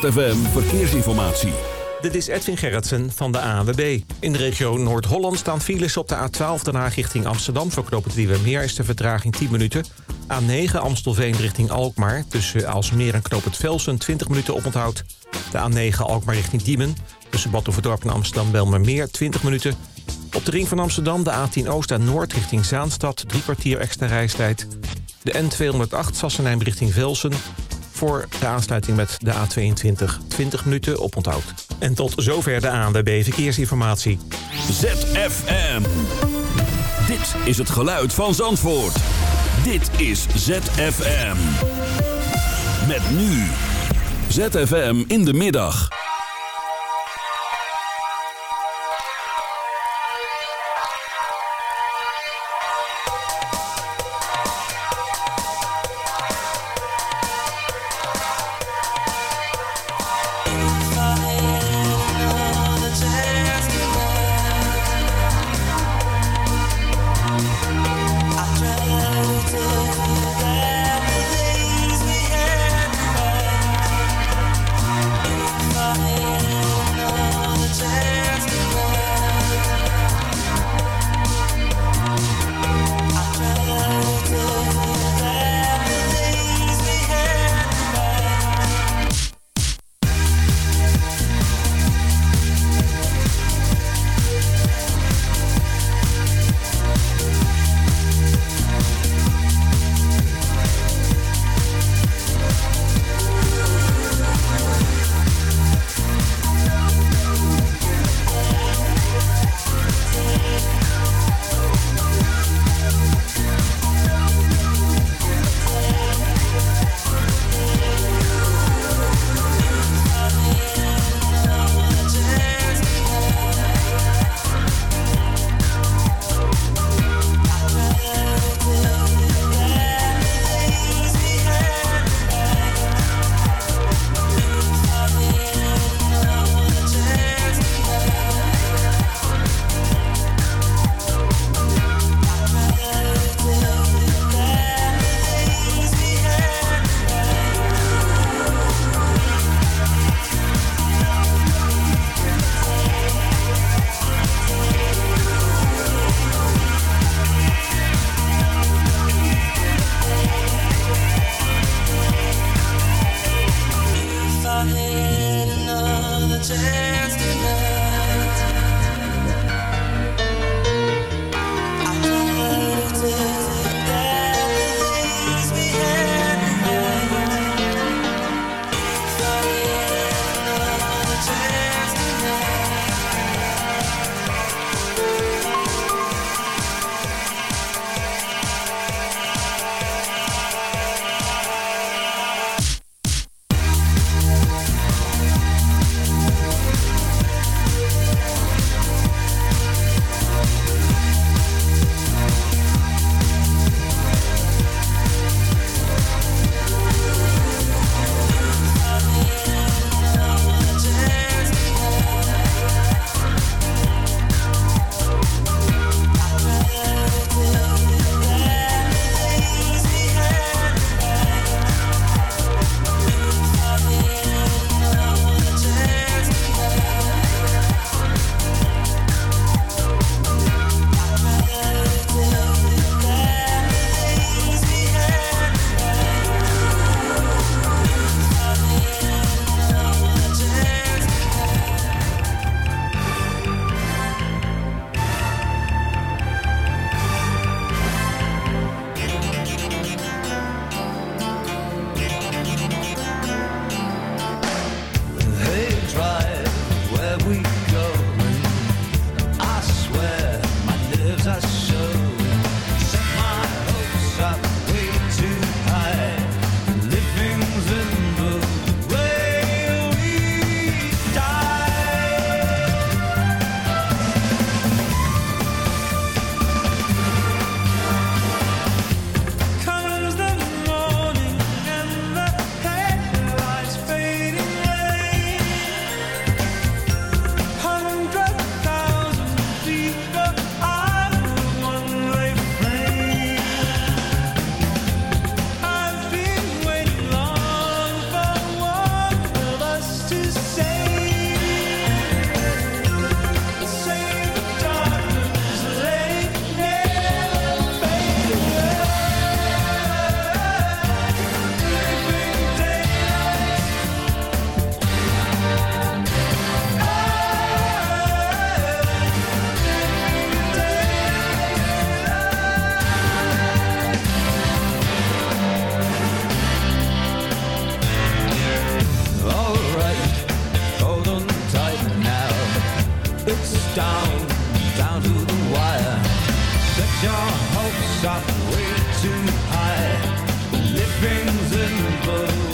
ZFM Verkeersinformatie. Dit is Edwin Gerritsen van de ANWB. In de regio Noord-Holland staan files op de A12 Den Haag richting Amsterdam. Voor knooppunt Meer is de vertraging 10 minuten. A9 Amstelveen richting Alkmaar. Tussen Alsmeer en knooppunt Velsen 20 minuten oponthoud. De A9 Alkmaar richting Diemen. Tussen Badhoevedorp en Amsterdam Meer 20 minuten. Op de ring van Amsterdam de A10 Oost en Noord richting Zaanstad. Drie kwartier extra reistijd. De N208 Sassenheim richting Velsen voor de aansluiting met de A22 20 minuten op onthoud. En tot zover de ANWB Verkeersinformatie. ZFM. Dit is het geluid van Zandvoort. Dit is ZFM. Met nu. ZFM in de middag. hopes up way too high. Living's in the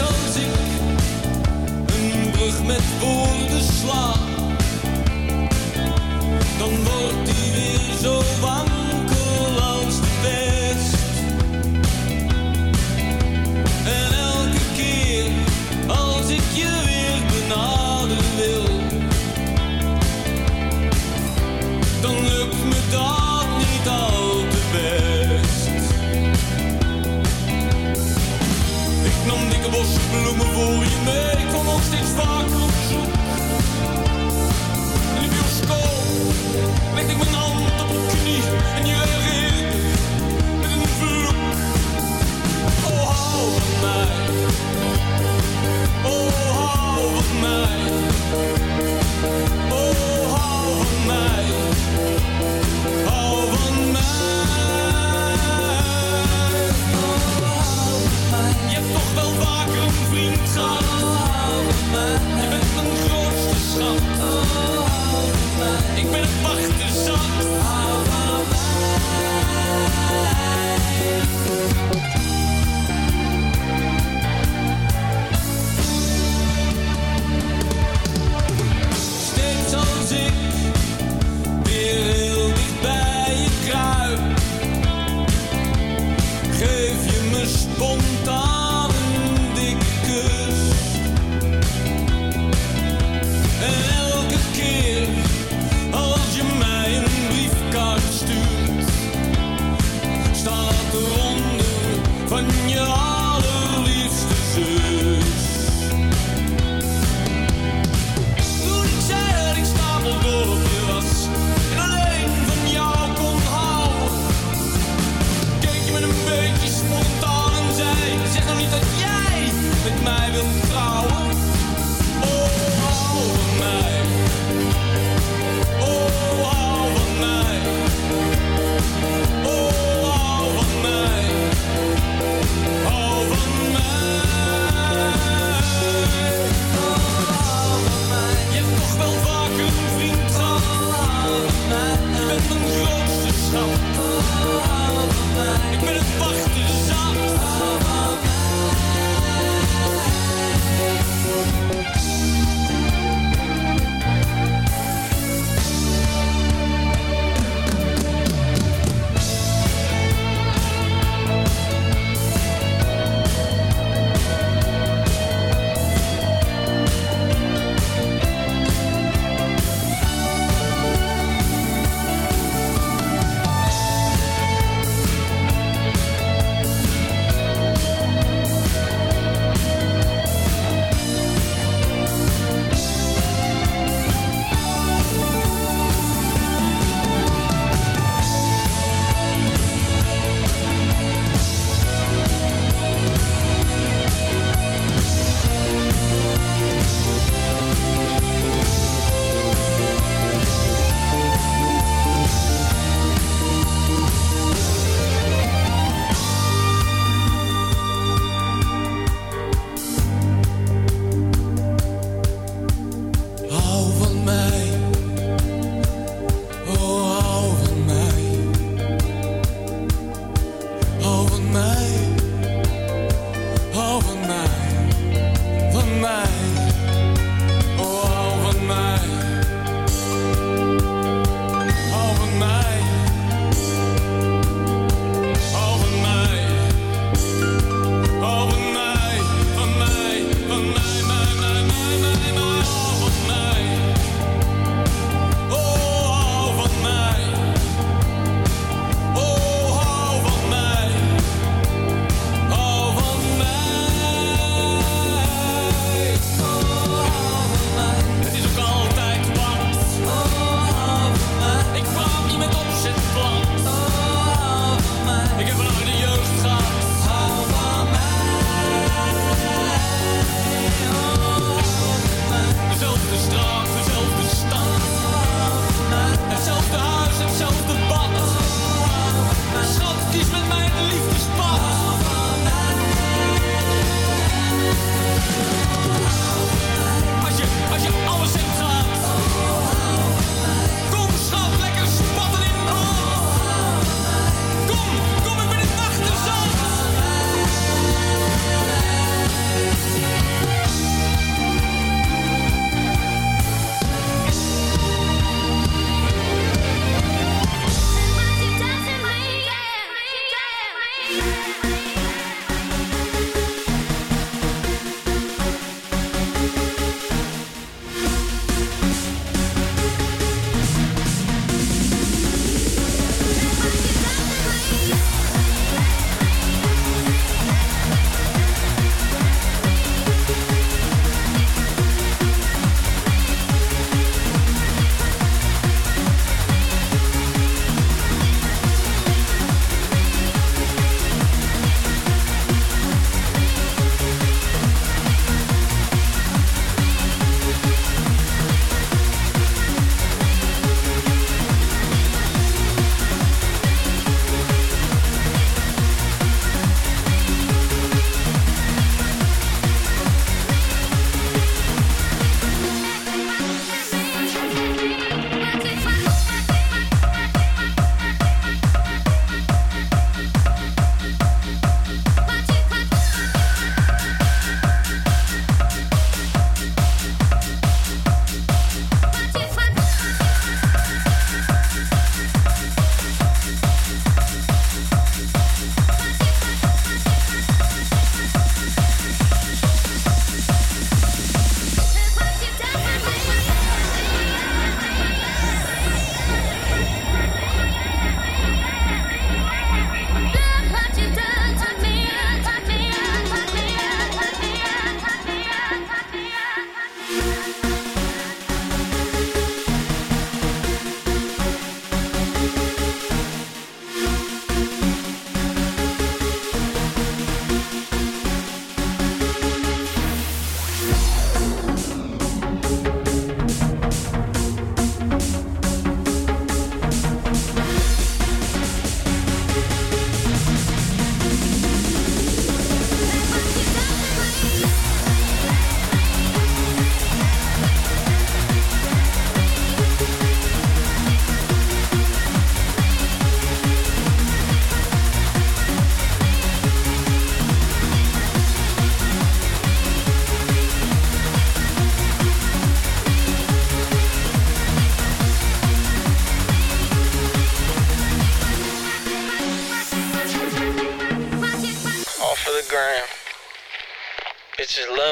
als ik een brug met woorden sla, dan wordt die weer zo warm.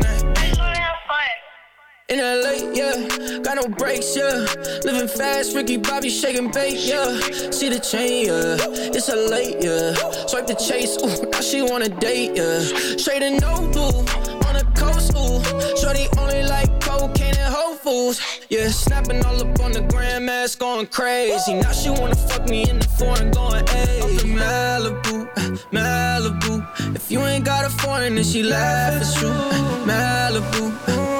In LA, yeah, got no brakes, yeah. Living fast, Ricky Bobby shaking bait, yeah. See the chain, yeah. It's a late, yeah. Swipe the chase, ooh, now she wanna date, yeah. Straight and no blue, on the coast, ooh. Shorty only like cocaine and Whole Foods. yeah. Snapping all up on the grandmas, going crazy. Now she wanna fuck me in the foreign, going, in Malibu, uh, Malibu. If you ain't got a foreign, then she laugh, it's true. Uh, Malibu, uh,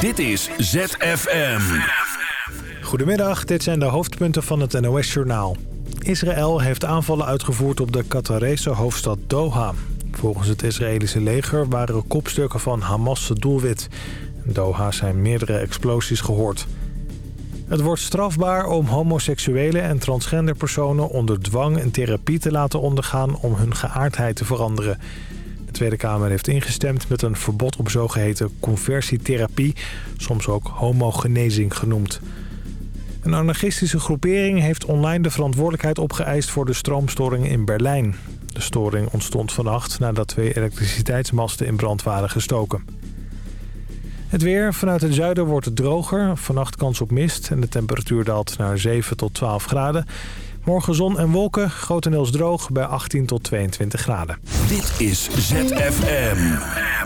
Dit is ZFM. Goedemiddag, dit zijn de hoofdpunten van het NOS-journaal. Israël heeft aanvallen uitgevoerd op de Qatarese hoofdstad Doha. Volgens het Israëlische leger waren kopstukken van Hamas doelwit. In Doha zijn meerdere explosies gehoord. Het wordt strafbaar om homoseksuele en transgender personen onder dwang een therapie te laten ondergaan om hun geaardheid te veranderen. De Tweede Kamer heeft ingestemd met een verbod op zogeheten conversietherapie, soms ook homogenezing genoemd. Een anarchistische groepering heeft online de verantwoordelijkheid opgeëist voor de stroomstoring in Berlijn. De storing ontstond vannacht nadat twee elektriciteitsmasten in brand waren gestoken. Het weer. Vanuit het zuiden wordt het droger. Vannacht kans op mist en de temperatuur daalt naar 7 tot 12 graden. Morgen zon en wolken, grotendeels droog bij 18 tot 22 graden. Dit is ZFM.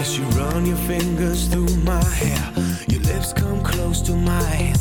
As you run your fingers through my hair, your lips come close to mine.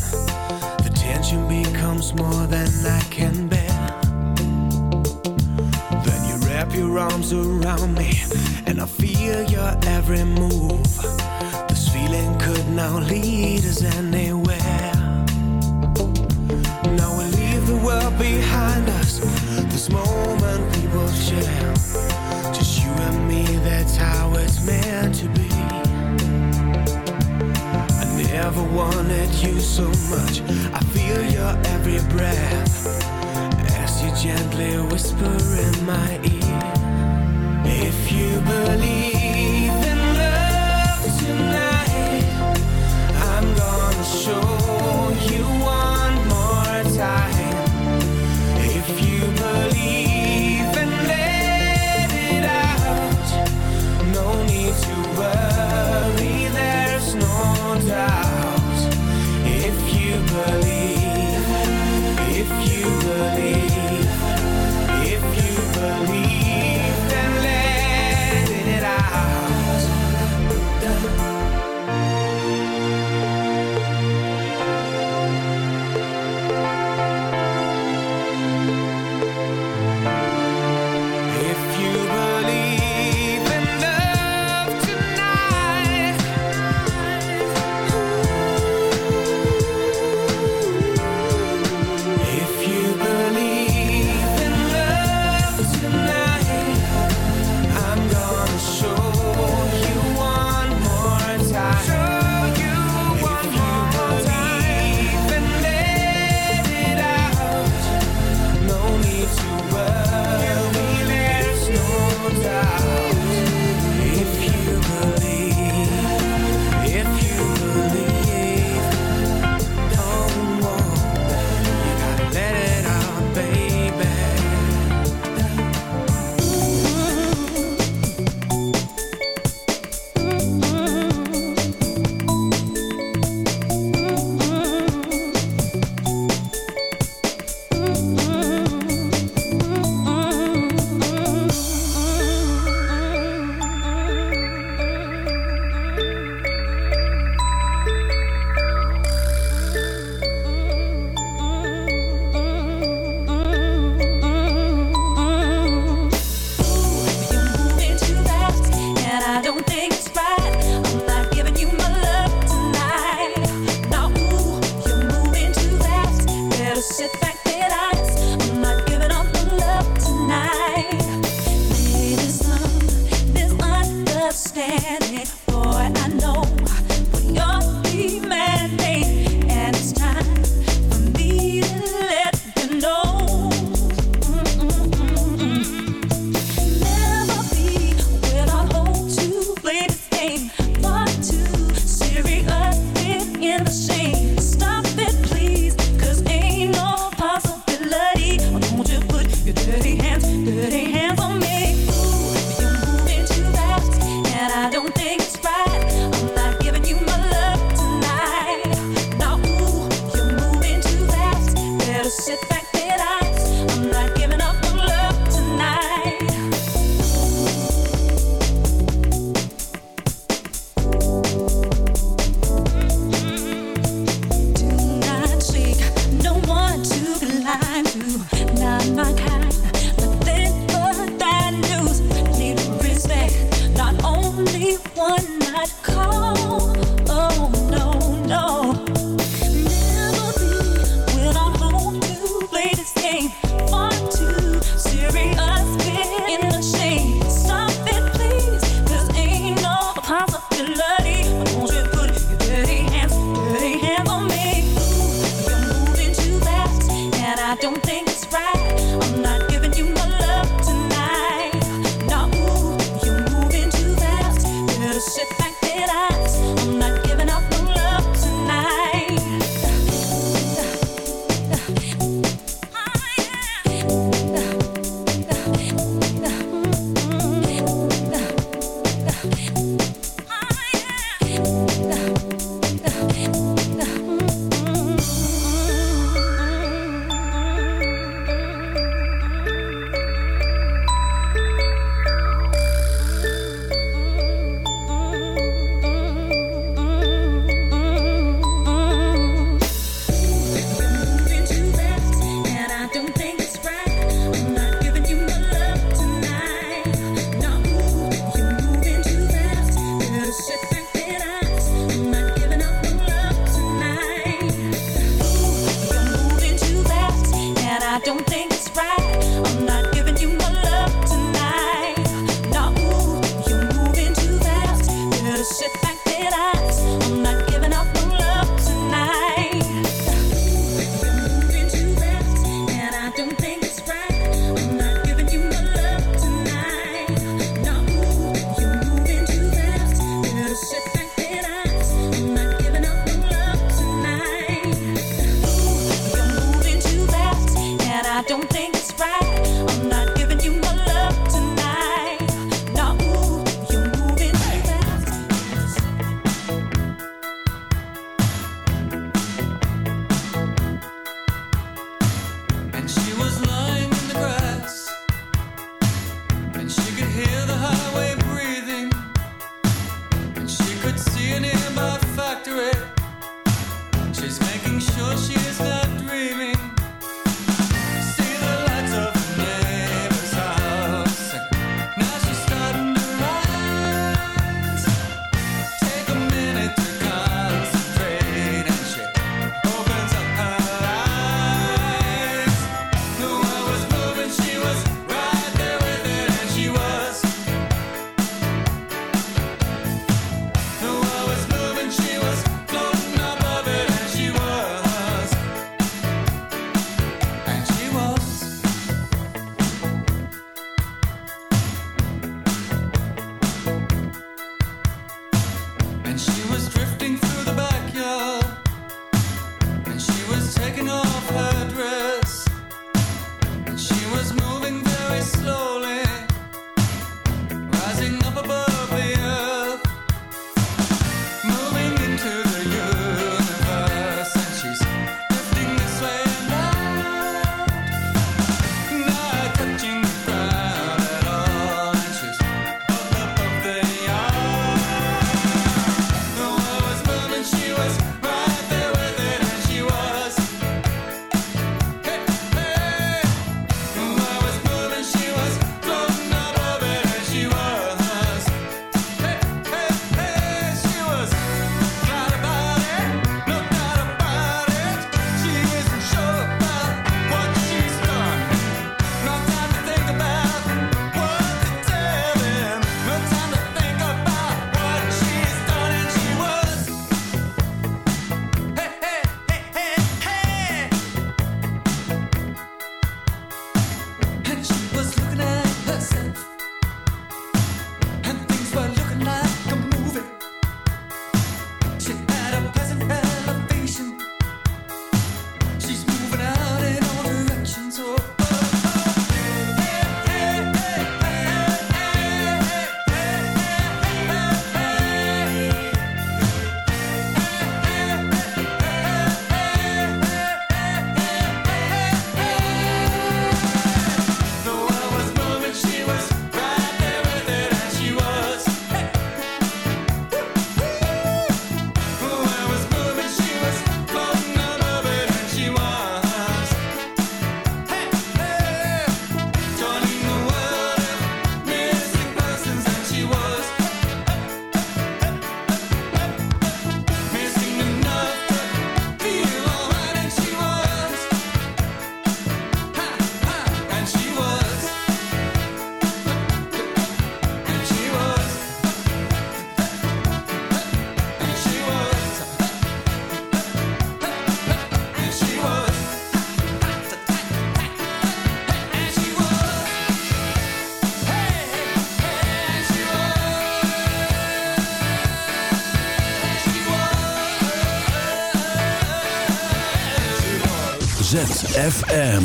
ZFM.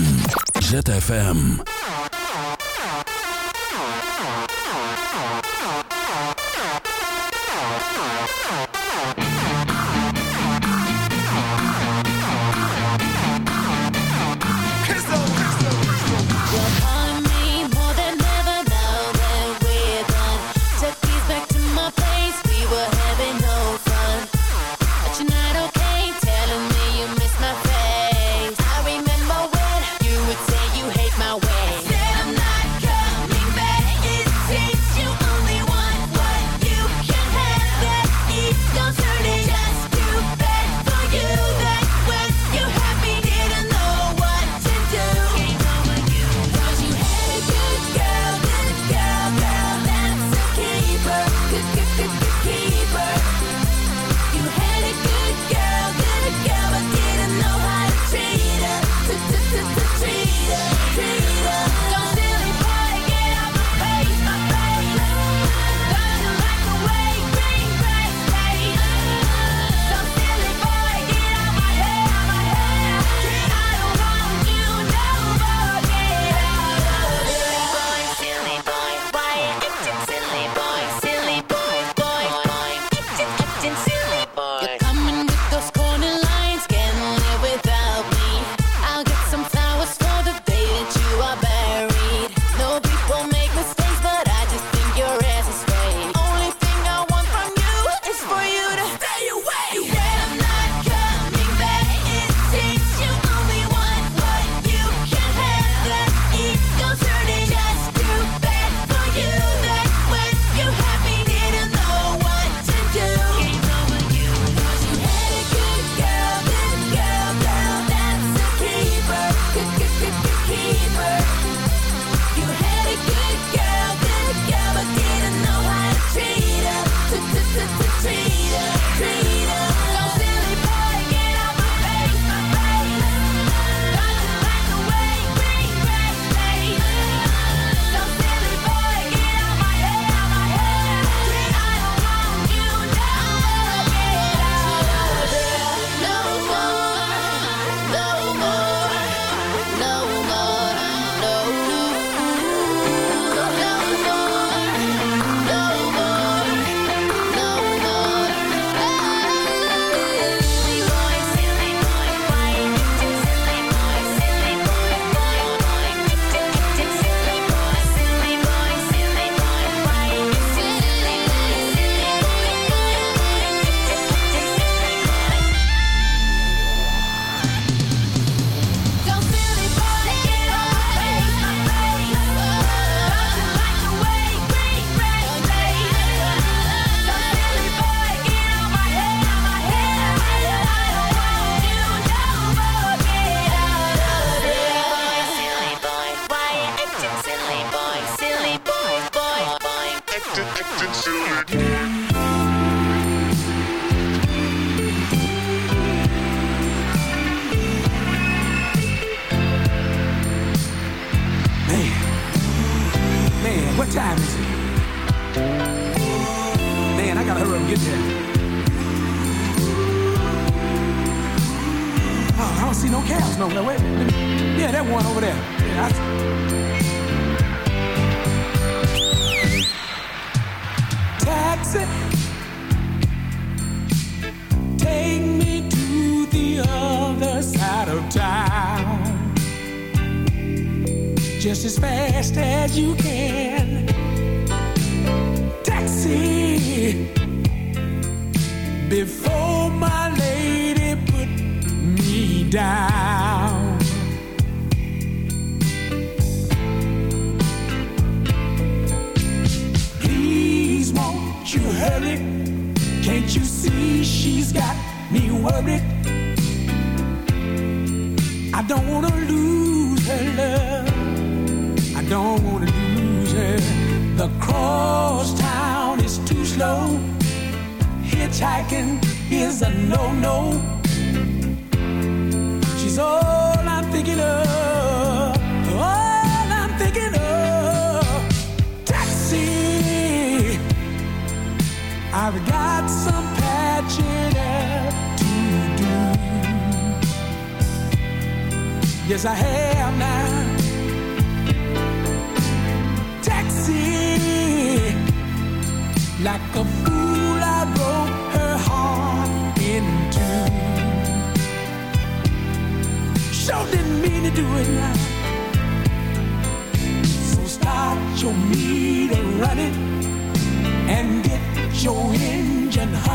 ZFM.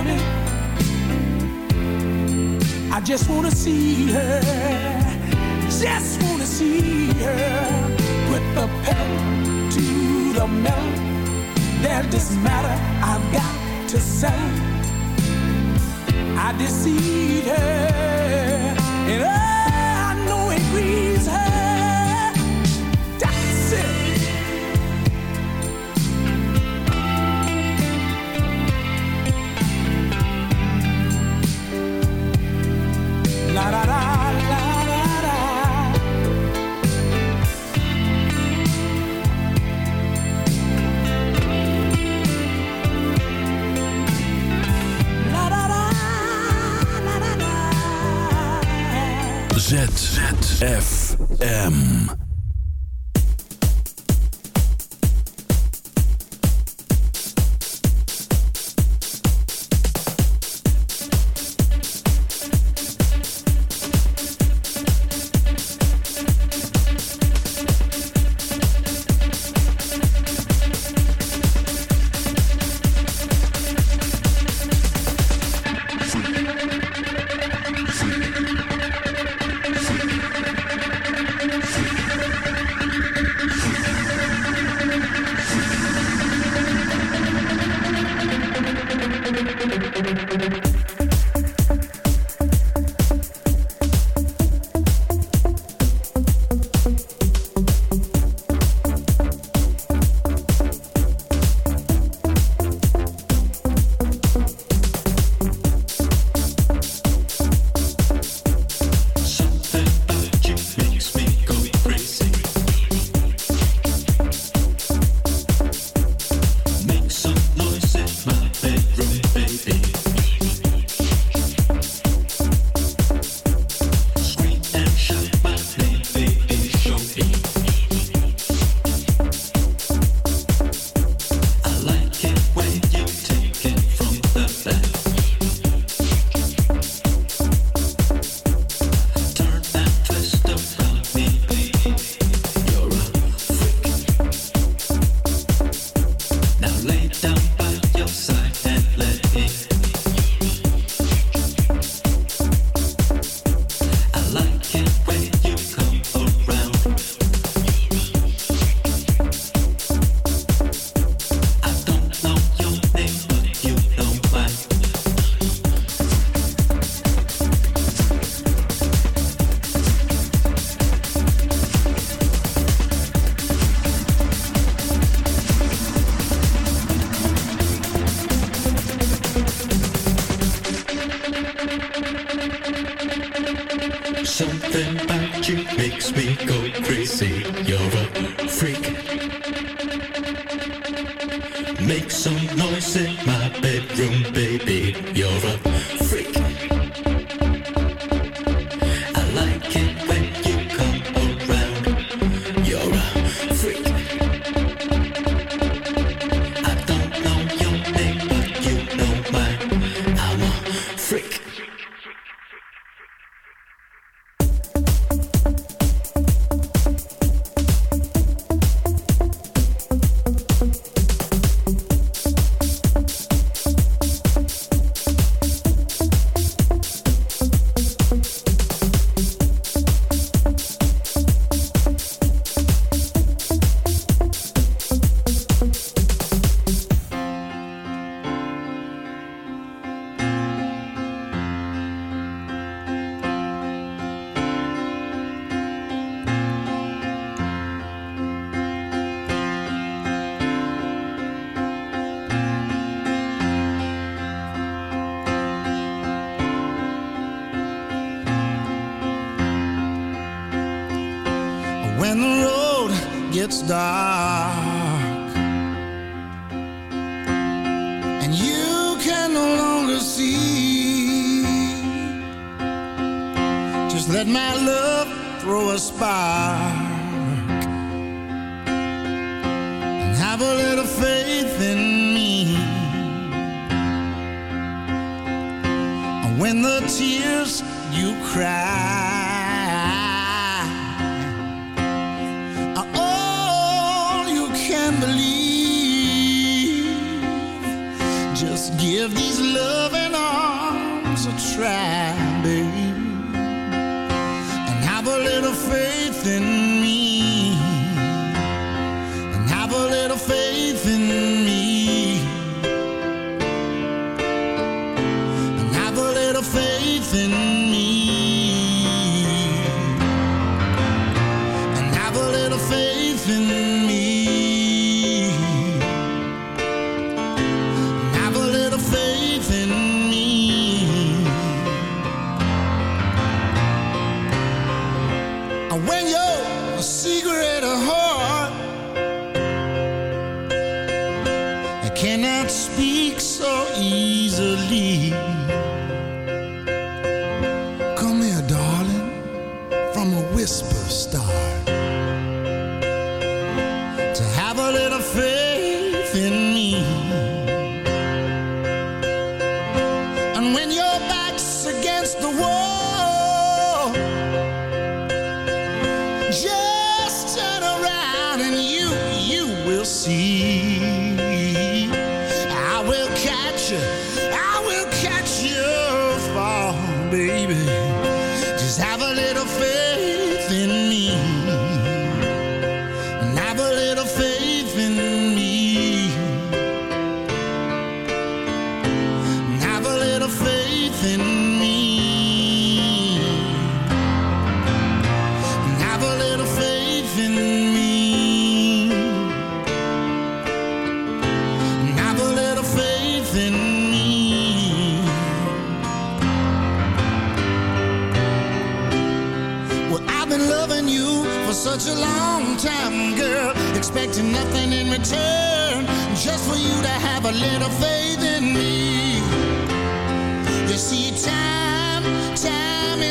morning. I just wanna see her, just wanna see her. Put the pedal to the metal. There's this matter I've got to say. I deceived her, and oh, I know it really ZZFM. when you're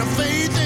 of faith